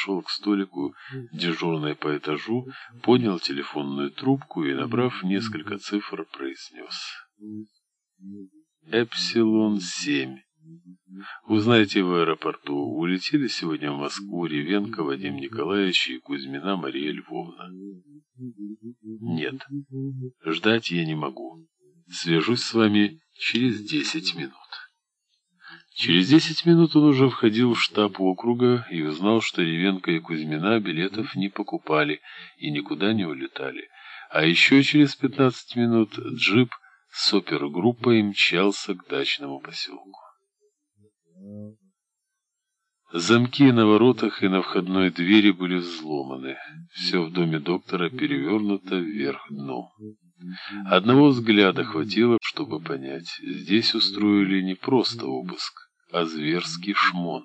подошел к столику дежурной по этажу, поднял телефонную трубку и, набрав несколько цифр, произнес. «Эпсилон-7. Узнайте в аэропорту, улетели сегодня в Москву Ревенко Вадим Николаевич и Кузьмина Мария Львовна?» «Нет. Ждать я не могу. Свяжусь с вами через десять минут». Через десять минут он уже входил в штаб округа и узнал, что Ревенко и Кузьмина билетов не покупали и никуда не улетали. А еще через пятнадцать минут джип с опергруппой мчался к дачному поселку. Замки на воротах и на входной двери были взломаны. Все в доме доктора перевернуто вверх дном. Одного взгляда хватило, чтобы понять, здесь устроили не просто обыск, а зверский шмон.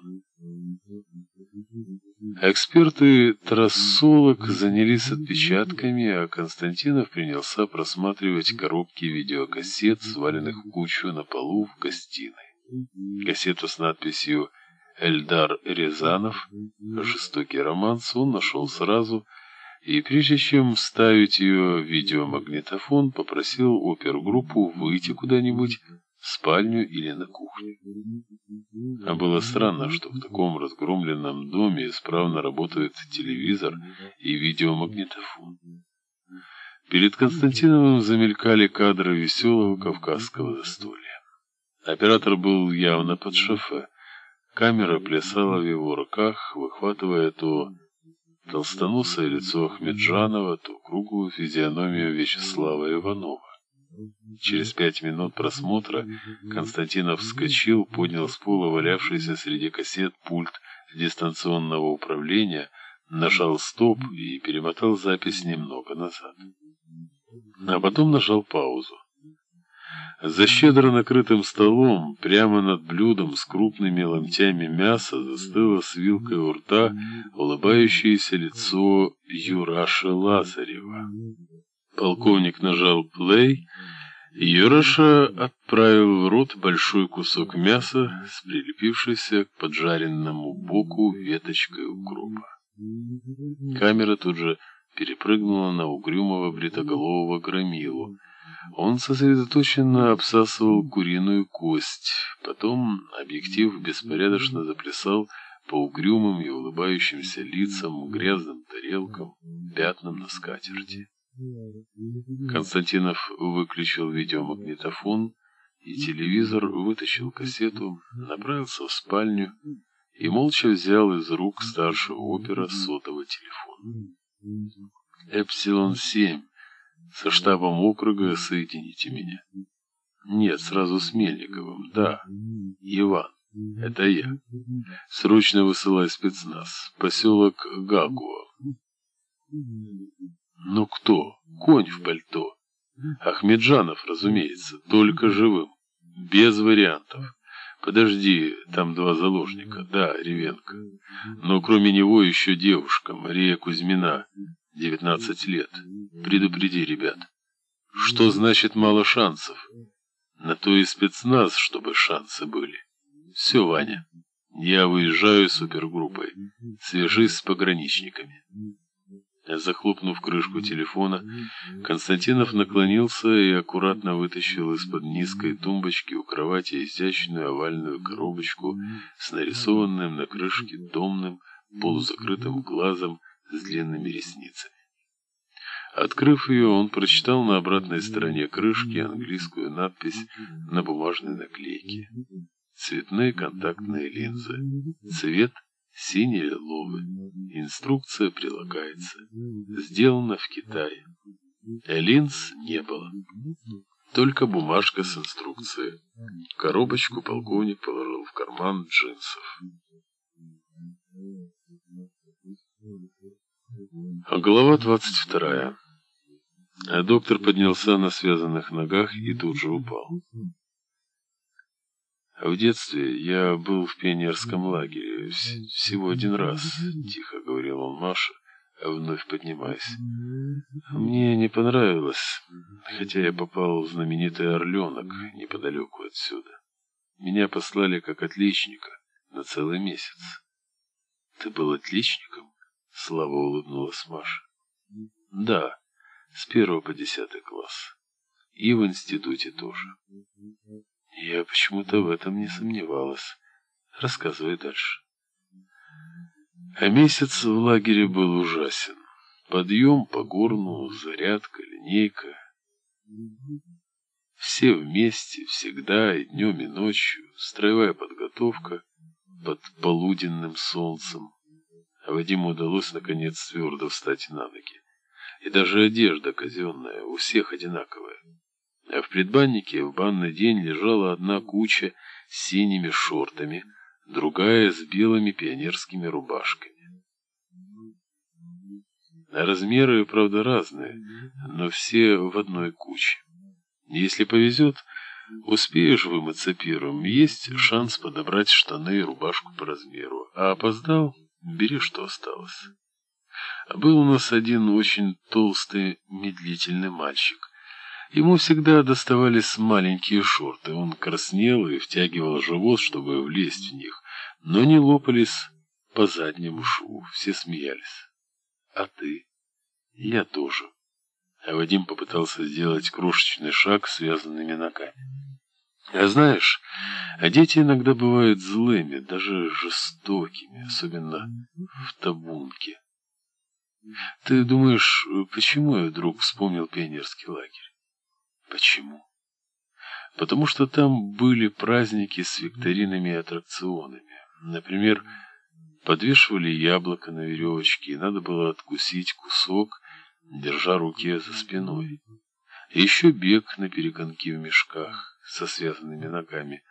Эксперты трассолог занялись отпечатками, а Константинов принялся просматривать коробки видеокассет, сваленных в кучу на полу в гостиной. Кассету с надписью «Эльдар Рязанов. Жестокий романс» он нашел сразу, и прежде чем вставить ее в видеомагнитофон, попросил опергруппу выйти куда-нибудь спальню или на кухню. А было странно, что в таком разгромленном доме исправно работают телевизор и видеомагнитофон. Перед Константиновым замелькали кадры веселого кавказского застолья. Оператор был явно под шофе. Камера плясала в его руках, выхватывая то толстоносое лицо Ахмеджанова, то круглую физиономию Вячеслава Иванова. Через пять минут просмотра Константинов вскочил, поднял с пола валявшийся среди кассет пульт дистанционного управления, нажал стоп и перемотал запись немного назад. А потом нажал паузу. За щедро накрытым столом, прямо над блюдом с крупными ломтями мяса, застыло с вилкой у рта улыбающееся лицо Юраши Лазарева. Полковник нажал «плей», и Юраша отправил в рот большой кусок мяса с прилепившейся к поджаренному боку веточкой укропа. Камера тут же перепрыгнула на угрюмого бритоголового громилу. Он сосредоточенно обсасывал куриную кость. Потом объектив беспорядочно заплясал по угрюмым и улыбающимся лицам, грязным тарелкам, пятнам на скатерти. Константинов выключил видеомагнитофон, и телевизор вытащил кассету, направился в спальню и молча взял из рук старшего опера сотовый телефон. «Эпсилон-7. Со штабом округа соедините меня». «Нет, сразу с Мельниковым. Да. Иван. Это я. Срочно высылай спецназ. Поселок Гагуа». Ну кто? Конь в пальто. Ахмеджанов, разумеется, только живым. Без вариантов. Подожди, там два заложника. Да, Ревенко. Но кроме него еще девушка, Мария Кузьмина, 19 лет. Предупреди ребят. Что значит мало шансов? На то и спецназ, чтобы шансы были. Все, Ваня. Я выезжаю супергруппой. Свяжись с пограничниками. Захлопнув крышку телефона, Константинов наклонился и аккуратно вытащил из-под низкой тумбочки у кровати изящную овальную коробочку с нарисованным на крышке томным полузакрытым глазом с длинными ресницами. Открыв ее, он прочитал на обратной стороне крышки английскую надпись на бумажной наклейке. Цветные контактные линзы. Цвет синий-лиловый. Инструкция прилагается. Сделано в Китае. Линз не было. Только бумажка с инструкцией. Коробочку полковник положил в карман джинсов. Глава двадцать вторая. Доктор поднялся на связанных ногах и тут же упал. В детстве я был в пионерском лагере всего один раз, тихо говорил он Маше, вновь поднимаясь. Мне не понравилось, хотя я попал в знаменитый Орленок неподалеку отсюда. Меня послали как отличника на целый месяц. Ты был отличником? Слава улыбнулась Маша. Да, с первого по десятый класс. И в институте тоже. Я почему-то в этом не сомневалась. Рассказывай дальше. А месяц в лагере был ужасен. Подъем по горну, зарядка, линейка. Все вместе, всегда, и днем, и ночью, строевая подготовка под полуденным солнцем. А Вадиму удалось, наконец, твердо встать на ноги. И даже одежда казенная, у всех одинаковая. А в предбаннике в банный день лежала одна куча с синими шортами, другая с белыми пионерскими рубашками. Размеры, правда, разные, но все в одной куче. Если повезет, успеешь вымыться первым, есть шанс подобрать штаны и рубашку по размеру, а опоздал, бери, что осталось. Был у нас один очень толстый, медлительный мальчик. Ему всегда доставались маленькие шорты, он краснел и втягивал живот, чтобы влезть в них, но не лопались по заднему шву, все смеялись. А ты? Я тоже. А Вадим попытался сделать крошечный шаг связанными ногами. А знаешь, а дети иногда бывают злыми, даже жестокими, особенно в табунке. Ты думаешь, почему я вдруг вспомнил пионерский лагерь? Почему? Потому что там были праздники с викторинами и аттракционами. Например, подвешивали яблоко на веревочке, и надо было откусить кусок, держа руки за спиной. И еще бег на перегонки в мешках со связанными ногами.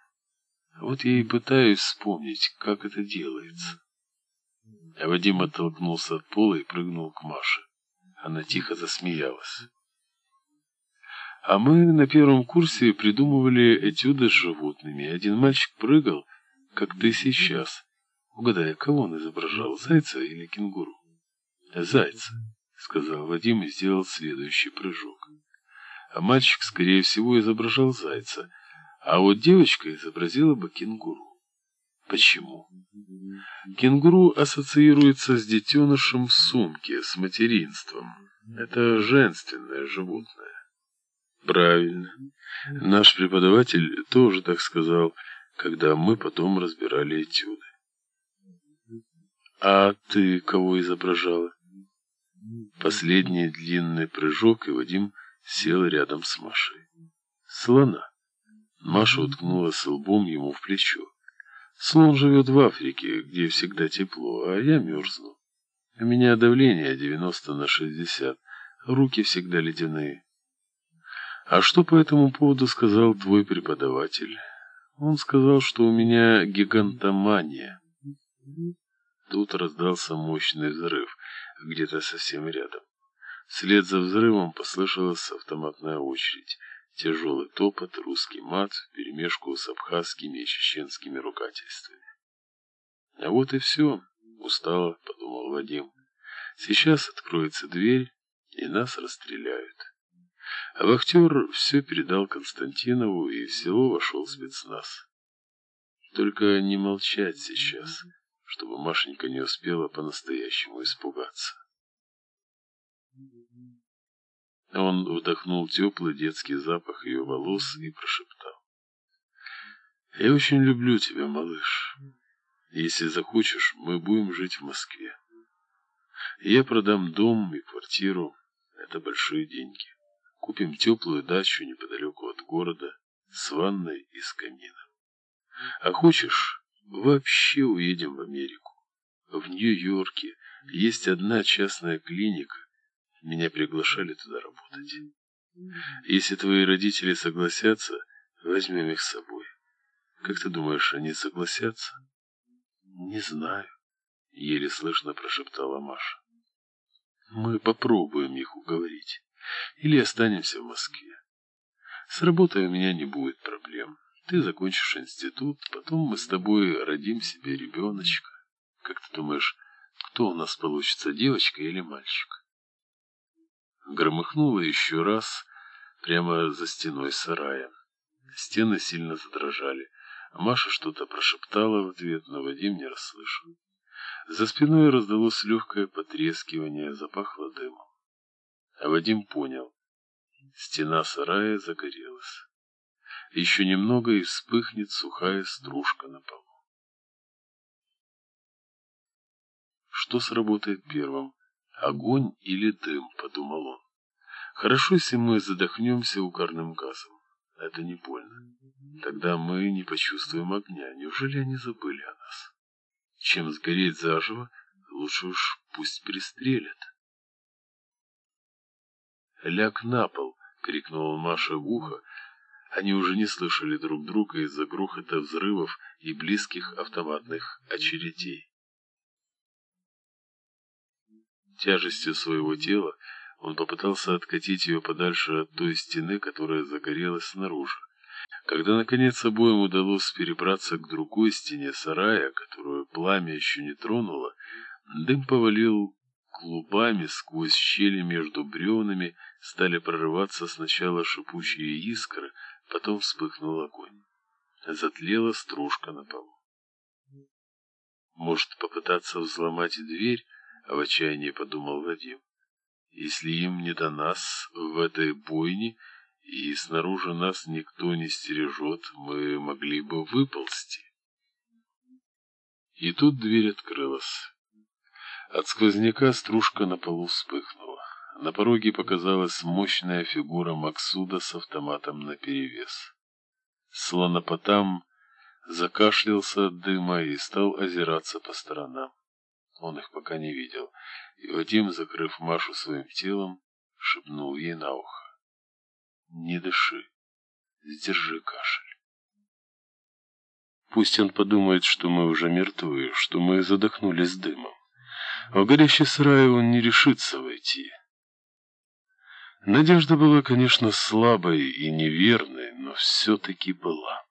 Вот я и пытаюсь вспомнить, как это делается. А Вадим оттолкнулся от пола и прыгнул к Маше. Она тихо засмеялась. А мы на первом курсе придумывали этюды с животными. Один мальчик прыгал, как ты сейчас. Угадай, кого он изображал, зайца или кенгуру? Зайца, сказал Вадим и сделал следующий прыжок. А мальчик, скорее всего, изображал зайца, а вот девочка изобразила бы кенгуру. Почему? Кенгуру ассоциируется с детенышем в сумке, с материнством. Это женственное животное. Правильно. Наш преподаватель тоже так сказал, когда мы потом разбирали этюды. А ты кого изображала? Последний длинный прыжок, и Вадим сел рядом с Машей. Слона. Маша уткнулась лбом ему в плечо. Слон живет в Африке, где всегда тепло, а я мерзну. У меня давление 90 на 60, руки всегда ледяные. А что по этому поводу сказал твой преподаватель? Он сказал, что у меня гигантомания. Тут раздался мощный взрыв, где-то совсем рядом. Вслед за взрывом послышалась автоматная очередь. Тяжелый топот, русский мат, перемешку с абхазскими и чеченскими ругательствами. А вот и все, устало, подумал Вадим. Сейчас откроется дверь, и нас расстреляют. А вахтер все передал Константинову, и в село вошел спецназ. Только не молчать сейчас, чтобы Машенька не успела по-настоящему испугаться. Он вдохнул теплый детский запах ее волос и прошептал. «Я очень люблю тебя, малыш. Если захочешь, мы будем жить в Москве. Я продам дом и квартиру. Это большие деньги. Купим теплую дачу неподалеку от города с ванной и с камином. А хочешь, вообще уедем в Америку. В Нью-Йорке есть одна частная клиника, меня приглашали туда работать. Если твои родители согласятся, возьмем их с собой. Как ты думаешь, они согласятся? Не знаю, еле слышно прошептала Маша. Мы попробуем их уговорить. Или останемся в Москве. С работой у меня не будет проблем. Ты закончишь институт, потом мы с тобой родим себе ребеночка. Как ты думаешь, кто у нас получится, девочка или мальчик? Громыхнуло еще раз прямо за стеной сарая. Стены сильно задрожали. Маша что-то прошептала в ответ, но Вадим не расслышал. За спиной раздалось легкое потрескивание, запахло дымом. А Вадим понял. Стена сарая загорелась. Еще немного и вспыхнет сухая стружка на полу. Что сработает первым, огонь или дым, подумал он. Хорошо, если мы задохнемся угарным газом. Это не больно. Тогда мы не почувствуем огня. Неужели они забыли о нас? Чем сгореть заживо, лучше уж пусть пристрелят. «Ляг на пол!» — крикнула Маша в ухо. Они уже не слышали друг друга из-за грохота взрывов и близких автоматных очередей. Тяжестью своего тела он попытался откатить ее подальше от той стены, которая загорелась снаружи. Когда, наконец, обоим удалось перебраться к другой стене сарая, которую пламя еще не тронуло, дым повалил клубами сквозь щели между бревнами, стали прорываться сначала шипучие искры, потом вспыхнул огонь. Затлела стружка на полу. Может, попытаться взломать дверь, а в отчаянии подумал Вадим. Если им не до нас в этой бойне, и снаружи нас никто не стережет, мы могли бы выползти. И тут дверь открылась. От сквозняка стружка на полу вспыхнула. На пороге показалась мощная фигура Максуда с автоматом наперевес. Слонопотам закашлялся от дыма и стал озираться по сторонам. Он их пока не видел, и Вадим, закрыв Машу своим телом, шепнул ей на ухо. Не дыши. Сдержи кашель. Пусть он подумает, что мы уже мертвы, что мы задохнулись дымом. В горящий сарай он не решится войти. Надежда была, конечно, слабой и неверной, но все-таки была.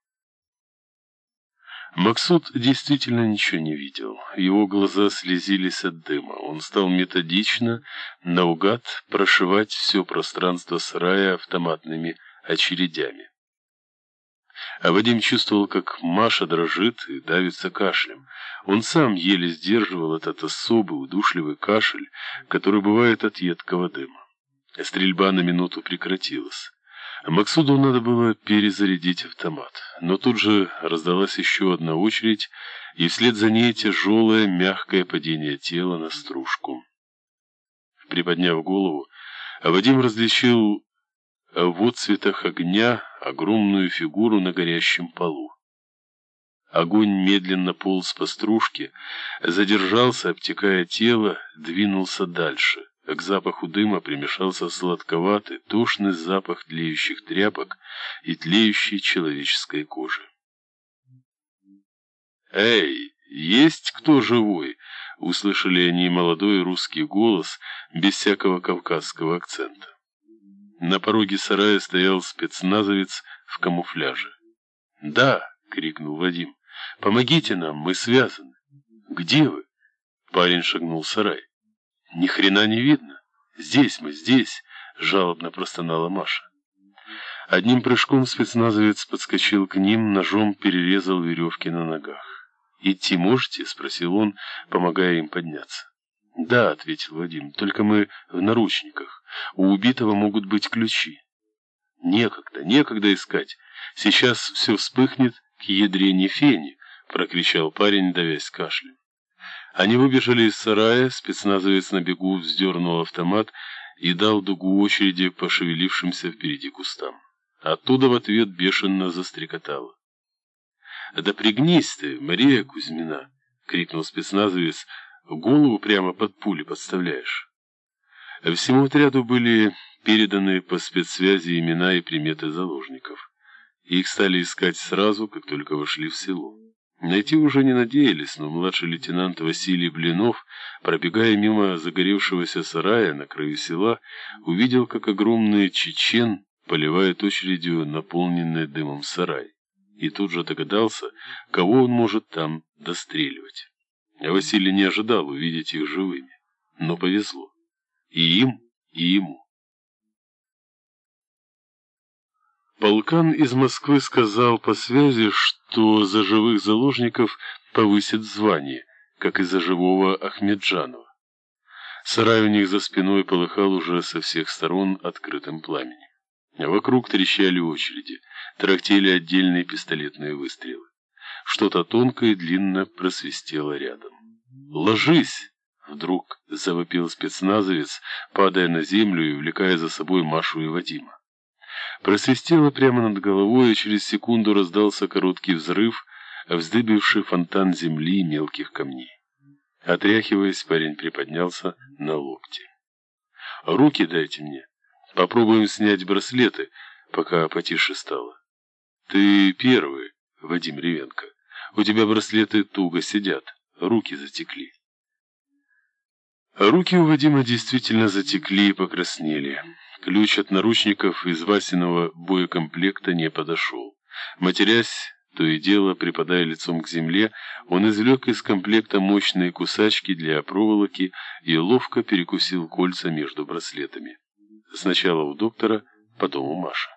Максут действительно ничего не видел. Его глаза слезились от дыма. Он стал методично, наугад прошивать все пространство сарая автоматными очередями. А Вадим чувствовал, как Маша дрожит и давится кашлем. Он сам еле сдерживал этот особый удушливый кашель, который бывает от едкого дыма. Стрельба на минуту прекратилась. Максуду надо было перезарядить автомат, но тут же раздалась еще одна очередь, и вслед за ней тяжелое мягкое падение тела на стружку. Приподняв голову, Вадим различил в отцветах огня огромную фигуру на горящем полу. Огонь медленно полз по стружке, задержался, обтекая тело, двинулся дальше — к запаху дыма примешался сладковатый, тошный запах тлеющих тряпок и тлеющей человеческой кожи. «Эй, есть кто живой?» — услышали они молодой русский голос без всякого кавказского акцента. На пороге сарая стоял спецназовец в камуфляже. «Да!» — крикнул Вадим. «Помогите нам, мы связаны». «Где вы?» Парень шагнул в сарай. Ни хрена не видно. Здесь мы, здесь, жалобно простонала Маша. Одним прыжком спецназовец подскочил к ним, ножом перерезал веревки на ногах. «Идти можете?» — спросил он, помогая им подняться. «Да», — ответил Вадим, — «только мы в наручниках. У убитого могут быть ключи». «Некогда, некогда искать. Сейчас все вспыхнет к ядрене фени», — прокричал парень, давясь кашлем. Они выбежали из сарая, спецназовец на бегу вздернул автомат и дал дугу очереди по шевелившимся впереди кустам. Оттуда в ответ бешено застрекотало. «Да пригнись ты, Мария Кузьмина!» — крикнул спецназовец. «Голову прямо под пули подставляешь». Всему отряду были переданы по спецсвязи имена и приметы заложников. Их стали искать сразу, как только вошли в село. Найти уже не надеялись, но младший лейтенант Василий Блинов, пробегая мимо загоревшегося сарая на краю села, увидел, как огромный чечен поливает очередью наполненный дымом сарай. И тут же догадался, кого он может там достреливать. Василий не ожидал увидеть их живыми. Но повезло. И им, и ему. Полкан из Москвы сказал по связи, что за живых заложников повысят звание. как из-за живого Ахмеджанова. Сарай у них за спиной полыхал уже со всех сторон открытым пламенем. А вокруг трещали очереди, трактели отдельные пистолетные выстрелы. Что-то тонкое и длинно просвистело рядом. «Ложись!» — вдруг завопил спецназовец, падая на землю и увлекая за собой Машу и Вадима. Просвистело прямо над головой, и через секунду раздался короткий взрыв, вздыбивший фонтан земли и мелких камней. Отряхиваясь, парень приподнялся на локти. «Руки дайте мне. Попробуем снять браслеты, пока потише стало. Ты первый, Вадим Ревенко. У тебя браслеты туго сидят, руки затекли». Руки у Вадима действительно затекли и покраснели. Ключ от наручников из Васиного боекомплекта не подошел. Матерясь, то и дело, припадая лицом к земле, он извлек из комплекта мощные кусачки для проволоки и ловко перекусил кольца между браслетами. Сначала у доктора, потом у Маши.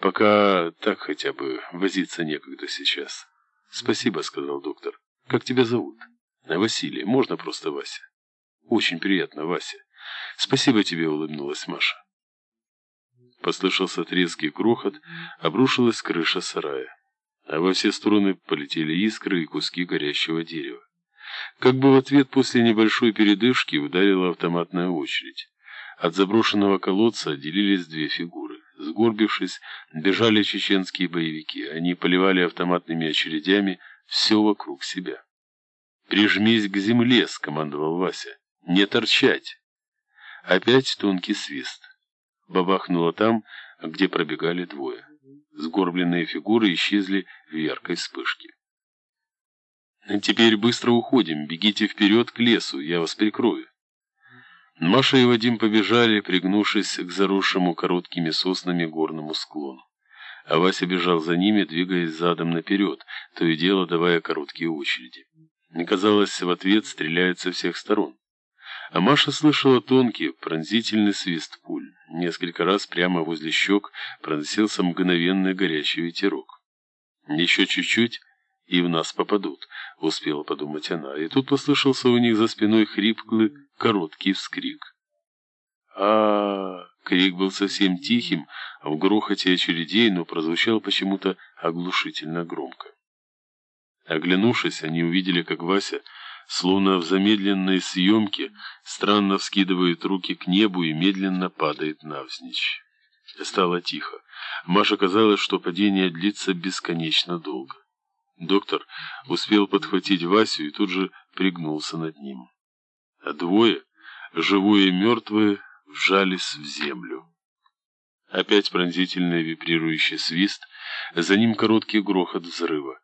«Пока так хотя бы возиться некогда сейчас». «Спасибо», — сказал доктор. «Как тебя зовут?» «Василий. Можно просто Вася?» «Очень приятно, Вася». «Спасибо тебе», — улыбнулась Маша. Послышался треский грохот, обрушилась крыша сарая а во все стороны полетели искры и куски горящего дерева. Как бы в ответ после небольшой передышки ударила автоматная очередь. От заброшенного колодца отделились две фигуры. Сгорбившись, бежали чеченские боевики. Они поливали автоматными очередями все вокруг себя. «Прижмись к земле!» — скомандовал Вася. «Не торчать!» Опять тонкий свист. Бабахнуло там, где пробегали двое. Сгорбленные фигуры исчезли в яркой вспышке. «Теперь быстро уходим. Бегите вперед к лесу, я вас прикрою». Маша и Вадим побежали, пригнувшись к заросшему короткими соснами горному склону. А Вася бежал за ними, двигаясь задом наперед, то и дело давая короткие очереди. Казалось, в ответ стреляют со всех сторон. А Маша слышала тонкий, пронзительный свист пуль. Несколько раз прямо возле щек проносился мгновенный горячий ветерок. «Еще чуть-чуть, и в нас попадут», — успела подумать она. И тут послышался у них за спиной хриплый, короткий вскрик. а, -а, -а Крик был совсем тихим, в грохоте очередей, но прозвучал почему-то оглушительно громко. Оглянувшись, они увидели, как Вася словно в замедленной съемке, странно вскидывает руки к небу и медленно падает навзничь. Стало тихо. Маше казалось, что падение длится бесконечно долго. Доктор успел подхватить Васю и тут же пригнулся над ним. А двое, живое и мертвые, вжались в землю. Опять пронзительный вибрирующий свист, за ним короткий грохот взрыва.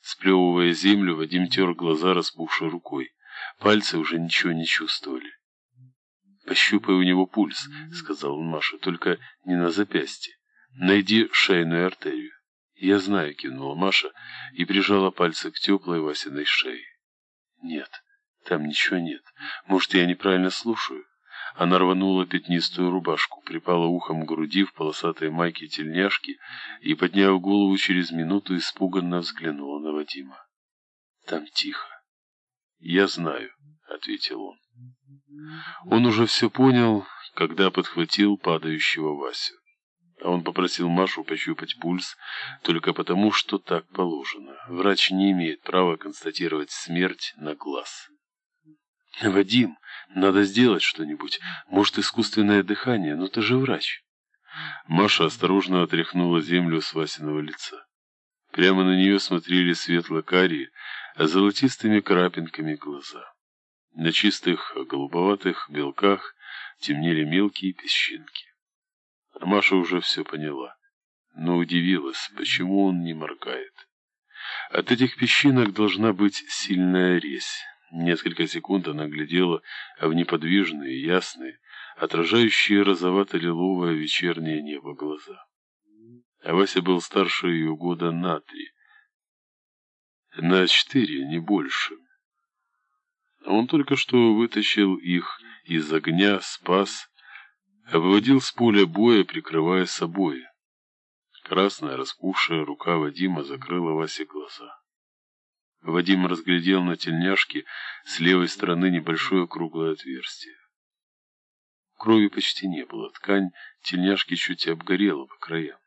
Сплевывая землю, Вадим тер глаза распухшей рукой. Пальцы уже ничего не чувствовали. «Пощупай у него пульс», — сказал он Маше, — «только не на запястье. Найди шейную артерию». «Я знаю», — кивнула Маша и прижала пальцы к теплой Васиной шее. «Нет, там ничего нет. Может, я неправильно слушаю?» Она рванула пятнистую рубашку, припала ухом к груди в полосатой майке тельняшки и, подняв голову через минуту, испуганно взглянула на Вадима. «Там тихо». «Я знаю», — ответил он. Он уже все понял, когда подхватил падающего Васю. А он попросил Машу пощупать пульс только потому, что так положено. Врач не имеет права констатировать смерть на глаз. «Вадим, надо сделать что-нибудь. Может, искусственное дыхание, но ты же врач». Маша осторожно отряхнула землю с Васиного лица. Прямо на нее смотрели светло-карие, а золотистыми крапинками глаза. На чистых голубоватых белках темнели мелкие песчинки. А Маша уже все поняла, но удивилась, почему он не моргает. От этих песчинок должна быть сильная резь. Несколько секунд она глядела в неподвижные, ясные, отражающие розовато-лиловое вечернее небо глаза. А Вася был старше ее года на три. На четыре, не больше. Он только что вытащил их из огня, спас, выводил с поля боя, прикрывая собой. Красная, распухшая рука Вадима закрыла Васе глаза. Вадим разглядел на тельняшке с левой стороны небольшое круглое отверстие. Крови почти не было, ткань тельняшки чуть обгорела по краям.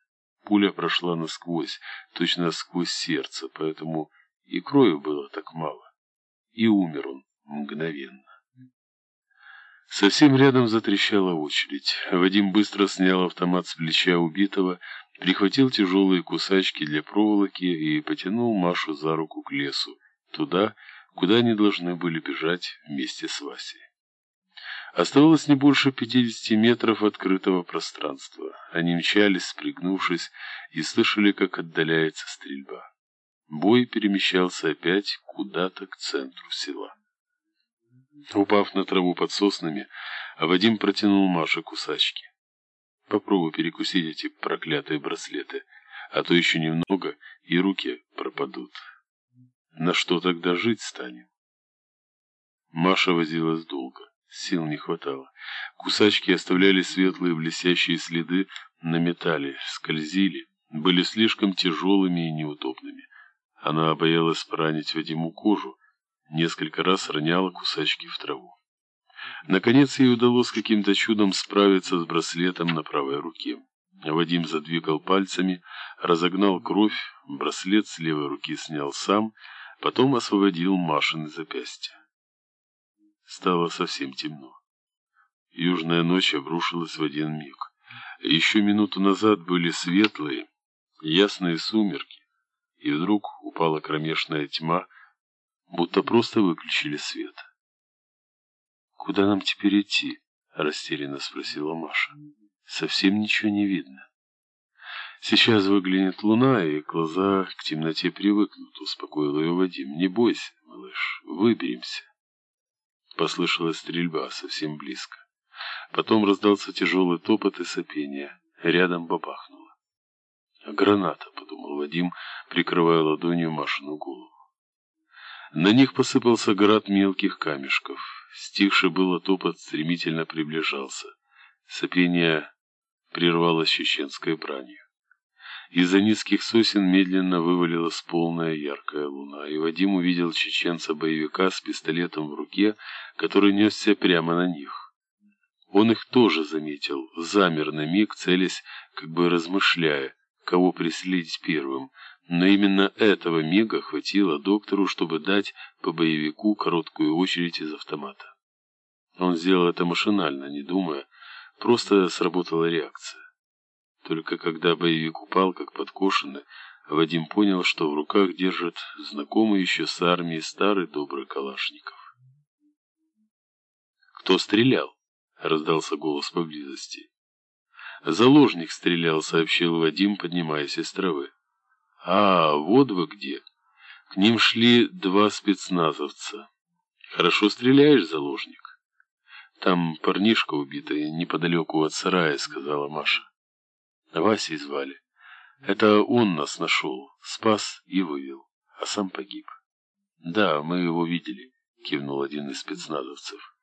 Пуля прошла насквозь, точно сквозь сердце, поэтому и крови было так мало. И умер он мгновенно. Совсем рядом затрещала очередь. Вадим быстро снял автомат с плеча убитого, прихватил тяжелые кусачки для проволоки и потянул Машу за руку к лесу, туда, куда они должны были бежать вместе с Васей. Оставалось не больше 50 метров открытого пространства. Они мчались, спрыгнувшись, и слышали, как отдаляется стрельба. Бой перемещался опять куда-то к центру села. Упав на траву под соснами, Вадим протянул Маше кусачки. Попробуй перекусить эти проклятые браслеты, а то еще немного, и руки пропадут. На что тогда жить станем? Маша возилась долго. Сил не хватало. Кусачки оставляли светлые блестящие следы на металле, скользили, были слишком тяжелыми и неудобными. Она боялась поранить Вадиму кожу, несколько раз роняла кусачки в траву. Наконец ей удалось каким-то чудом справиться с браслетом на правой руке. Вадим задвигал пальцами, разогнал кровь, браслет с левой руки снял сам, потом освободил Машины запястья. Стало совсем темно. Южная ночь обрушилась в один миг. Еще минуту назад были светлые, ясные сумерки, и вдруг упала кромешная тьма, будто просто выключили свет. «Куда нам теперь идти?» — растерянно спросила Маша. «Совсем ничего не видно». «Сейчас выглянет луна, и глаза к темноте привыкнут», — успокоил ее Вадим. «Не бойся, малыш, выберемся». Послышалась стрельба совсем близко. Потом раздался тяжелый топот и сопение. Рядом бабахнуло. «Граната», — подумал Вадим, прикрывая ладонью Машину голову. На них посыпался град мелких камешков. Стихший было топот стремительно приближался. Сопение прервалось чеченской бранью. Из-за низких сосен медленно вывалилась полная яркая луна, и Вадим увидел чеченца-боевика с пистолетом в руке, который несся прямо на них. Он их тоже заметил, замер на миг, целясь, как бы размышляя, кого преследить первым, но именно этого мига хватило доктору, чтобы дать по боевику короткую очередь из автомата. Он сделал это машинально, не думая, просто сработала реакция. Только когда боевик упал, как подкошенный, Вадим понял, что в руках держит знакомый еще с армией старый добрый Калашников. «Кто стрелял?» — раздался голос поблизости. «Заложник стрелял», — сообщил Вадим, поднимаясь из травы. «А, вот вы где!» К ним шли два спецназовца. «Хорошо стреляешь, заложник?» «Там парнишка убитый, неподалеку от сарая», — сказала Маша. Васей звали. Это он нас нашел, спас и вывел, а сам погиб. Да, мы его видели, кивнул один из спецназовцев.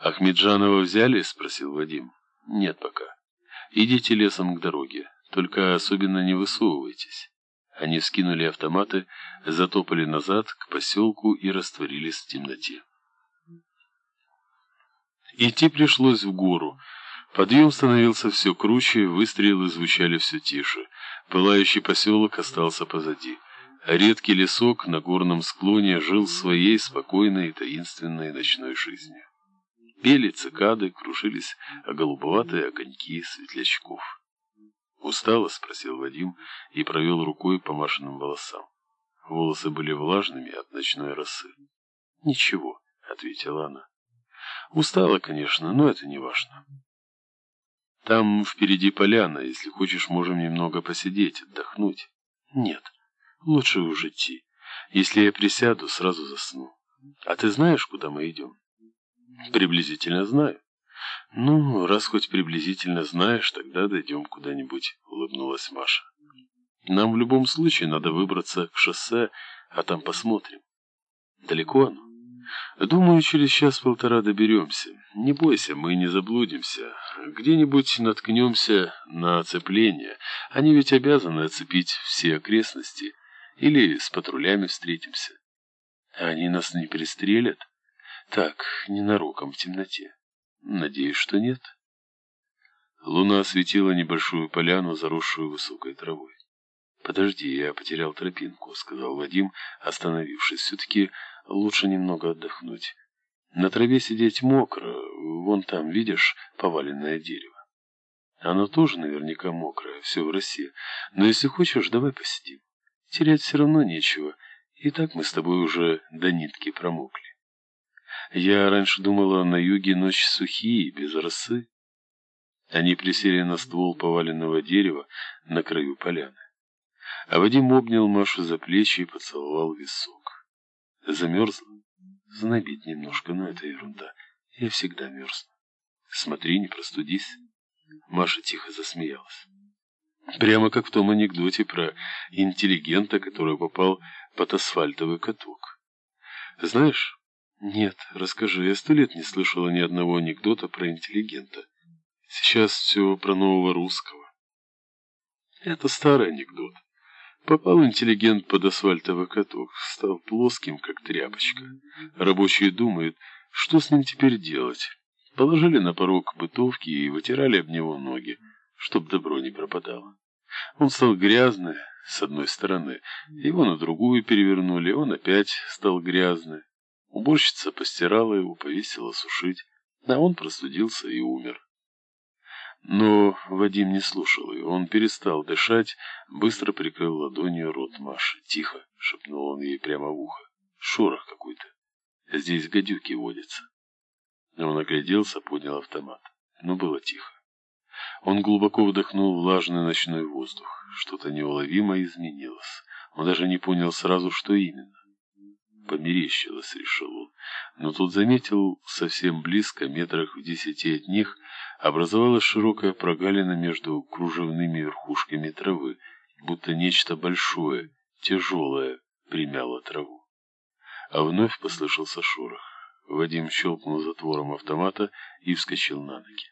Ахмеджанова взяли? спросил Вадим. Нет пока. Идите лесом к дороге, только особенно не высовывайтесь. Они вскинули автоматы, затопали назад к поселку и растворились в темноте. Идти пришлось в гору, Подъем становился все круче, выстрелы звучали все тише. Пылающий поселок остался позади. Редкий лесок на горном склоне жил своей спокойной и таинственной ночной жизнью. Пели цикады, кружились голубоватые огоньки светлячков. «Устала?» — спросил Вадим и провел рукой по Машиным волосам. Волосы были влажными от ночной росы. «Ничего», — ответила она. «Устала, конечно, но это не важно». Там впереди поляна, если хочешь, можем немного посидеть, отдохнуть. Нет, лучше уж идти. Если я присяду, сразу засну. А ты знаешь, куда мы идем? Приблизительно знаю. Ну, раз хоть приблизительно знаешь, тогда дойдем куда-нибудь, улыбнулась Маша. Нам в любом случае надо выбраться к шоссе, а там посмотрим. Далеко оно? Думаю, через час-полтора доберемся. Не бойся, мы не заблудимся. Где-нибудь наткнемся на оцепление. Они ведь обязаны оцепить все окрестности. Или с патрулями встретимся. Они нас не перестрелят? Так, ненароком в темноте. Надеюсь, что нет. Луна осветила небольшую поляну, заросшую высокой травой. «Подожди, я потерял тропинку», — сказал Вадим, остановившись. «Все-таки лучше немного отдохнуть. На траве сидеть мокро, вон там, видишь, поваленное дерево. Оно тоже наверняка мокрое, все в росе. Но если хочешь, давай посидим. Терять все равно нечего, и так мы с тобой уже до нитки промокли. Я раньше думала, на юге ночи сухие, без росы». Они присели на ствол поваленного дерева на краю поляны. А Вадим обнял Машу за плечи и поцеловал висок. Замерзла? Знобит немножко, но это ерунда. Я всегда мерзну. Смотри, не простудись. Маша тихо засмеялась. Прямо как в том анекдоте про интеллигента, который попал под асфальтовый каток. Знаешь? Нет, расскажи, я сто лет не слышала ни одного анекдота про интеллигента. Сейчас все про нового русского. Это старый анекдот. Попал интеллигент под асфальтовый каток, стал плоским, как тряпочка. Рабочие думают, что с ним теперь делать. Положили на порог бытовки и вытирали об него ноги, чтоб добро не пропадало. Он стал грязный с одной стороны, его на другую перевернули, он опять стал грязный. Уборщица постирала его, повесила сушить, а он простудился и умер. Но Вадим не слушал ее. Он перестал дышать, быстро прикрыл ладонью рот Маши. «Тихо!» — шепнул он ей прямо в ухо. «Шорох какой-то. Здесь гадюки водятся». Он огляделся, поднял автомат. Но было тихо. Он глубоко вдохнул влажный ночной воздух. Что-то неуловимо изменилось. Он даже не понял сразу, что именно. Померещилось, решил он. Но тут заметил совсем близко, метрах в десяти от них, образовалась широкая прогалина между кружевными верхушками травы, будто нечто большое, тяжелое примяло траву. А вновь послышался шорох. Вадим щелкнул затвором автомата и вскочил на ноги.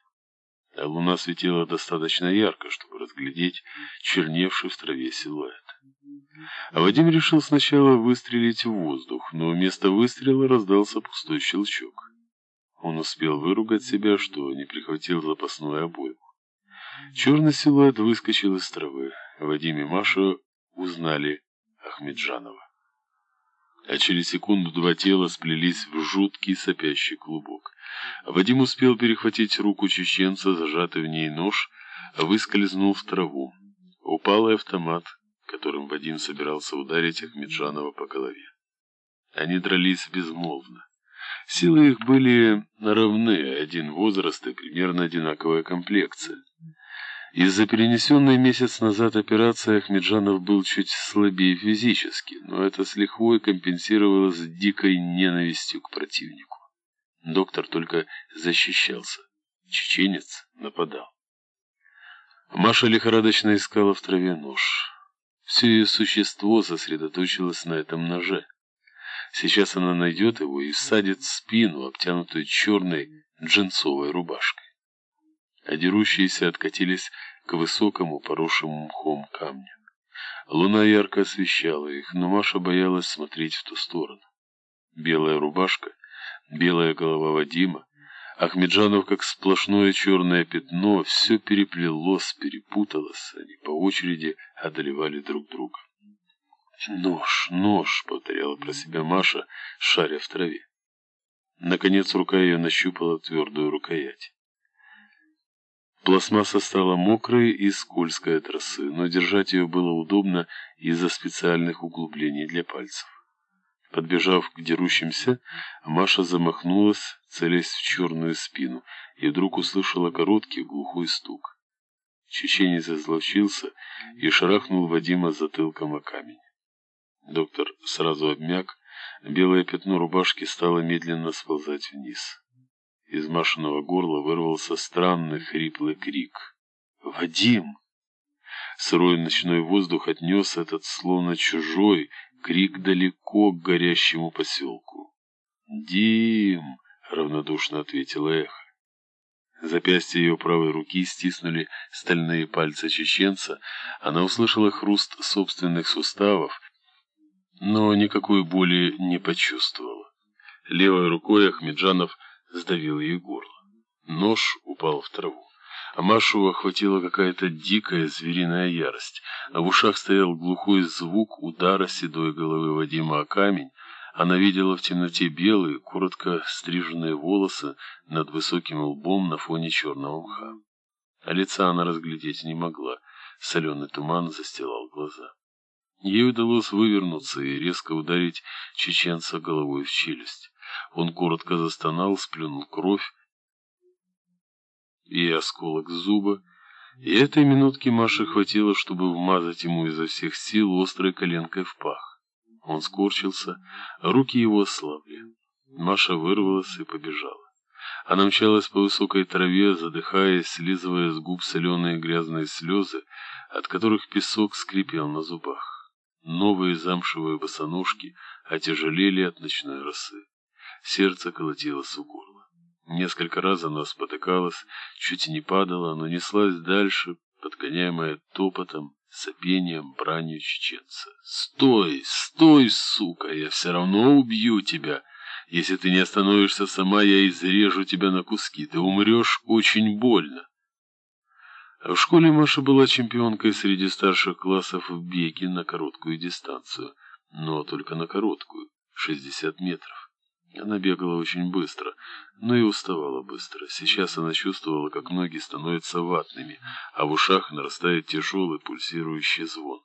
А луна светила достаточно ярко, чтобы разглядеть черневший в траве силуэт. Вадим решил сначала выстрелить в воздух, но вместо выстрела раздался пустой щелчок. Он успел выругать себя, что не прихватил запасную обойму. Черный силуэт выскочил из травы. Вадим и Маша узнали Ахмеджанова. А через секунду два тела сплелись в жуткий сопящий клубок. Вадим успел перехватить руку чеченца, зажатый в ней нож, выскользнул в траву. Упал и автомат, которым Вадим собирался ударить Ахмеджанова по голове. Они дрались безмолвно. Силы их были равны, один возраст и примерно одинаковая комплекция. Из-за перенесенной месяц назад операции Ахмеджанов был чуть слабее физически, но это с лихвой компенсировалось дикой ненавистью к противнику. Доктор только защищался, чеченец нападал. Маша лихорадочно искала в траве нож. Все ее существо сосредоточилось на этом ноже. Сейчас она найдет его и всадит спину, обтянутую черной джинсовой рубашкой. А дерущиеся откатились к высокому, поросшему мхом камню. Луна ярко освещала их, но Маша боялась смотреть в ту сторону. Белая рубашка, белая голова Вадима, Ахмеджанов, как сплошное черное пятно, все переплелось, перепуталось, они по очереди одолевали друг друга. «Нож, нож!» — повторяла про себя Маша, шаря в траве. Наконец рука ее нащупала твердую рукоять. Пластмасса стала мокрой и скользкой от росы, но держать ее было удобно из-за специальных углублений для пальцев. Подбежав к дерущимся, Маша замахнулась, целясь в черную спину, и вдруг услышала короткий глухой стук. Чеченец изловчился и шарахнул Вадима затылком о камень. Доктор сразу обмяк, белое пятно рубашки стало медленно сползать вниз. Из Машиного горла вырвался странный хриплый крик. «Вадим!» Сырой ночной воздух отнес этот словно чужой крик далеко к горящему поселку. «Дим!» — равнодушно ответила эхо. Запястья ее правой руки стиснули стальные пальцы чеченца, она услышала хруст собственных суставов, но никакой боли не почувствовала. Левой рукой Ахмеджанов сдавил ей горло. Нож упал в траву. А Машу охватила какая-то дикая звериная ярость, а в ушах стоял глухой звук удара седой головы Вадима о камень. Она видела в темноте белые, коротко стриженные волосы над высоким лбом на фоне черного мха. А лица она разглядеть не могла, соленый туман застилал глаза. Ей удалось вывернуться и резко ударить чеченца головой в челюсть. Он коротко застонал, сплюнул кровь и осколок зуба, и этой минутки Маше хватило, чтобы вмазать ему изо всех сил острой коленкой в пах. Он скорчился, руки его ослабли. Маша вырвалась и побежала. Она мчалась по высокой траве, задыхаясь, слизывая с губ соленые грязные слезы, от которых песок скрипел на зубах. Новые замшевые босоножки отяжелели от ночной росы. Сердце колотилось у горла. Несколько раз она спотыкалась, чуть не падала, но неслась дальше, подгоняемая топотом, сопением, бранью чеченца. «Стой! Стой, сука! Я все равно убью тебя!» Если ты не остановишься сама, я изрежу тебя на куски. Ты умрешь очень больно. А в школе Маша была чемпионкой среди старших классов в беге на короткую дистанцию. Но только на короткую, 60 метров. Она бегала очень быстро, но и уставала быстро. Сейчас она чувствовала, как ноги становятся ватными, а в ушах нарастает тяжелый пульсирующий звон.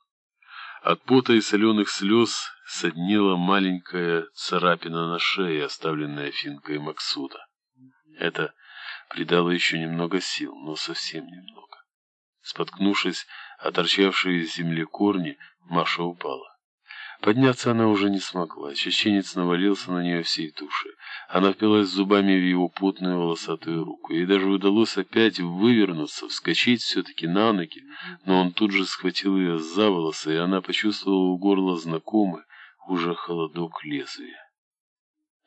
От пота и соленых слез соднила маленькая царапина на шее, оставленная финкой Максуда. Это придало еще немного сил, но совсем немного. Споткнувшись о торчавшие из земли корни, Маша упала. Подняться она уже не смогла. Чеченец навалился на нее всей тушей. Она впилась зубами в его потную волосатую руку. Ей даже удалось опять вывернуться, вскочить все-таки на ноги, но он тут же схватил ее за волосы, и она почувствовала у горла знакомый, уже холодок лезвия.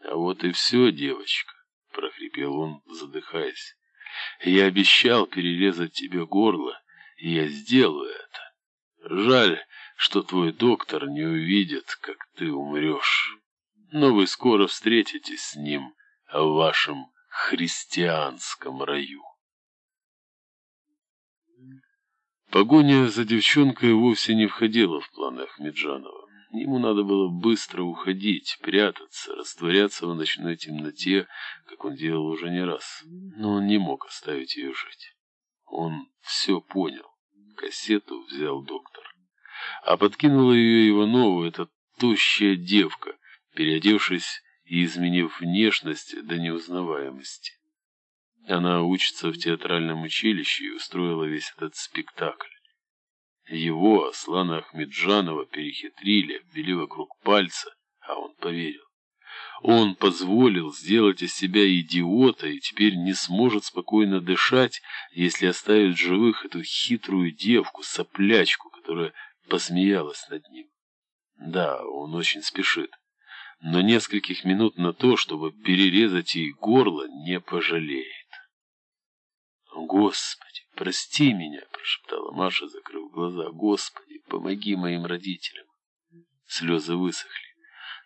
«А вот и все, девочка», — прохрипел он, задыхаясь. «Я обещал перерезать тебе горло, и я сделаю это. Жаль, что твой доктор не увидит, как ты умрешь. Но вы скоро встретитесь с ним в вашем христианском раю. Погоня за девчонкой вовсе не входила в планы Ахмеджанова. Ему надо было быстро уходить, прятаться, растворяться в ночной темноте, как он делал уже не раз. Но он не мог оставить ее жить. Он все понял. Кассету взял доктор а подкинула ее Иванову эта тощая девка, переодевшись и изменив внешность до неузнаваемости. Она учится в театральном училище и устроила весь этот спектакль. Его, Аслана Ахмеджанова, перехитрили, обвели вокруг пальца, а он поверил. Он позволил сделать из себя идиота и теперь не сможет спокойно дышать, если оставит живых эту хитрую девку, соплячку, которая посмеялась над ним. Да, он очень спешит, но нескольких минут на то, чтобы перерезать ей горло, не пожалеет. «Господи, прости меня!» – прошептала Маша, закрыв глаза. «Господи, помоги моим родителям!» Слезы высохли.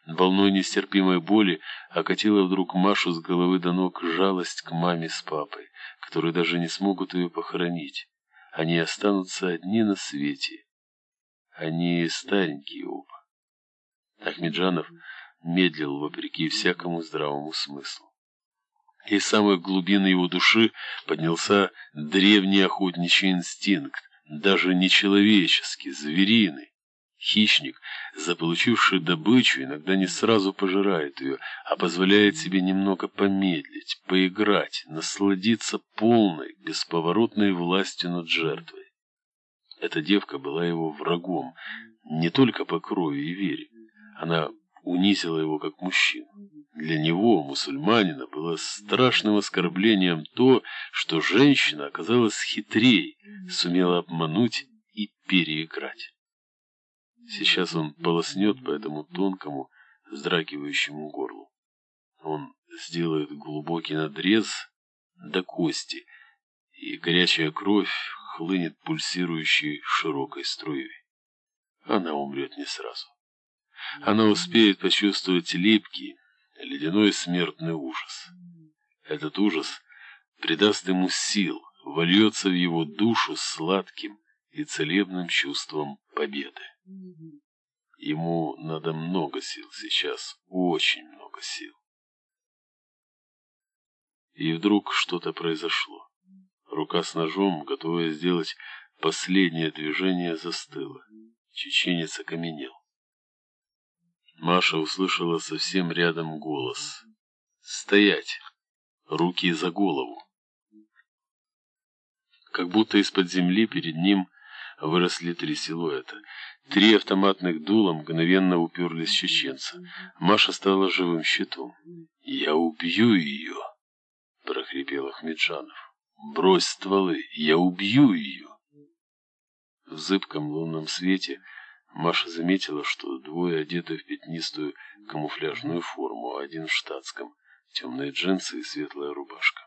Волной нестерпимой боли окатила вдруг Машу с головы до ног жалость к маме с папой, которые даже не смогут ее похоронить. Они останутся одни на свете, они старенькие оба. Ахмеджанов медлил вопреки всякому здравому смыслу. Из самых глубин его души поднялся древний охотничий инстинкт, даже не человеческий, звериный. Хищник, заполучивший добычу, иногда не сразу пожирает ее, а позволяет себе немного помедлить, поиграть, насладиться полной, бесповоротной властью над жертвой. Эта девка была его врагом, не только по крови и вере. Она унизила его как мужчину. Для него, мусульманина, было страшным оскорблением то, что женщина оказалась хитрее, сумела обмануть и переиграть. Сейчас он полоснет по этому тонкому, вздрагивающему горлу. Он сделает глубокий надрез до кости, и горячая кровь хлынет пульсирующей широкой струей. Она умрет не сразу. она успеет почувствовать липкий, ледяной смертный ужас. Этот ужас придаст ему сил, вольется в его душу сладким и целебным чувством победы. Ему надо много сил сейчас, очень много сил. И вдруг что-то произошло. Рука с ножом, готовая сделать последнее движение, застыла. Чеченец окаменел. Маша услышала совсем рядом голос. «Стоять! Руки за голову!» Как будто из-под земли перед ним выросли три силуэта. Три автоматных дула мгновенно уперлись в чеченца. Маша стала живым щитом. «Я убью ее!» — прохрипел Ахмеджанов. «Брось стволы! Я убью ее!» В зыбком лунном свете Маша заметила, что двое одеты в пятнистую камуфляжную форму, а один в штатском, темные джинсы и светлая рубашка.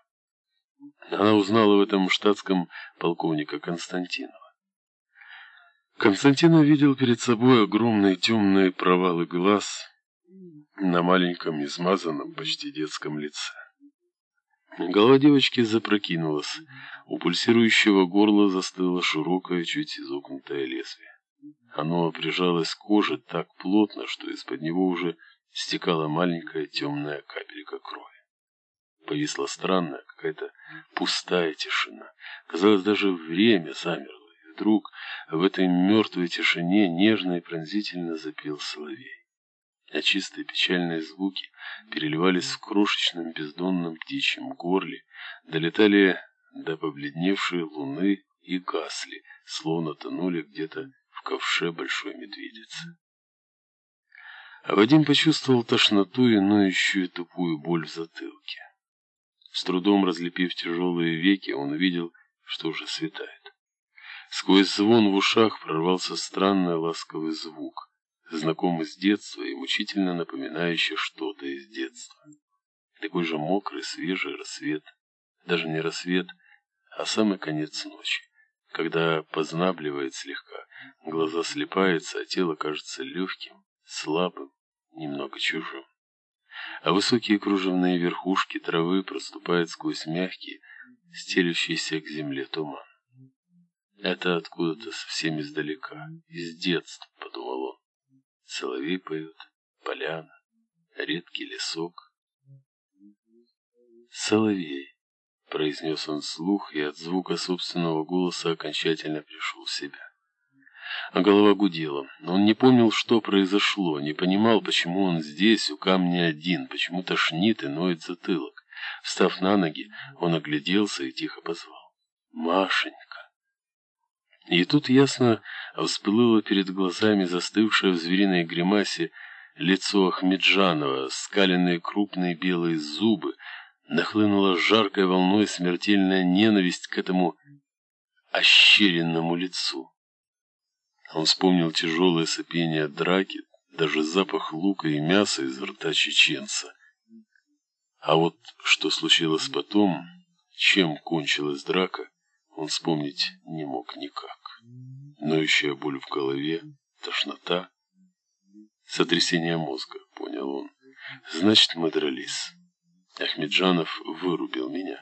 Она узнала в этом штатском полковника Константинова. Константин увидел перед собой огромные темные провалы глаз на маленьком, измазанном, почти детском лице. Голова девочки запрокинулась. У пульсирующего горла застыло широкое, чуть изогнутое лезвие. Оно прижалось к коже так плотно, что из-под него уже стекала маленькая темная капелька крови. Повисла странная, какая-то пустая тишина. Казалось, даже время замерло вдруг в этой мертвой тишине нежно и пронзительно запел соловей. А чистые печальные звуки переливались в крошечном бездонном птичьем горле, долетали до побледневшей луны и гасли, словно тонули где-то в ковше большой медведицы. А Вадим почувствовал тошноту и ноющую тупую боль в затылке. С трудом разлепив тяжелые веки, он увидел, что уже светает. Сквозь звон в ушах прорвался странный ласковый звук, знакомый с детства и мучительно напоминающий что-то из детства. Такой же мокрый, свежий рассвет. Даже не рассвет, а самый конец ночи, когда познабливает слегка, глаза слепаются, а тело кажется легким, слабым, немного чужим. А высокие кружевные верхушки травы проступают сквозь мягкий, стелющийся к земле туман. Это откуда-то совсем издалека, из детства, подумал он. Соловей поет, поляна, редкий лесок. Соловей, произнес он вслух, и от звука собственного голоса окончательно пришел в себя. А голова гудела. Он не помнил, что произошло, не понимал, почему он здесь, у камня один, почему тошнит и ноет затылок. Встав на ноги, он огляделся и тихо позвал. «Машенька!» И тут ясно всплыло перед глазами застывшее в звериной гримасе лицо Ахмеджанова, скаленные крупные белые зубы, нахлынула жаркой волной смертельная ненависть к этому ощеренному лицу. Он вспомнил тяжелое сопение драки, даже запах лука и мяса из рта чеченца. А вот что случилось потом, чем кончилась драка, он вспомнить не мог никак. Ноющая боль в голове, тошнота, сотрясение мозга, понял он. Значит, мы дрались. Ахмеджанов вырубил меня.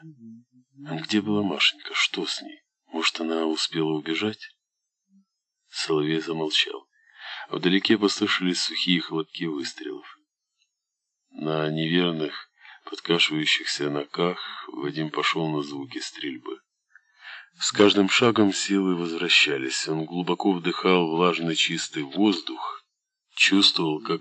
А где была Машенька? Что с ней? Может, она успела убежать? Соловей замолчал. Вдалеке послышались сухие хлопки выстрелов. На неверных, подкашивающихся ногах Вадим пошел на звуки стрельбы. С каждым шагом силы возвращались. Он глубоко вдыхал влажный чистый воздух, чувствовал, как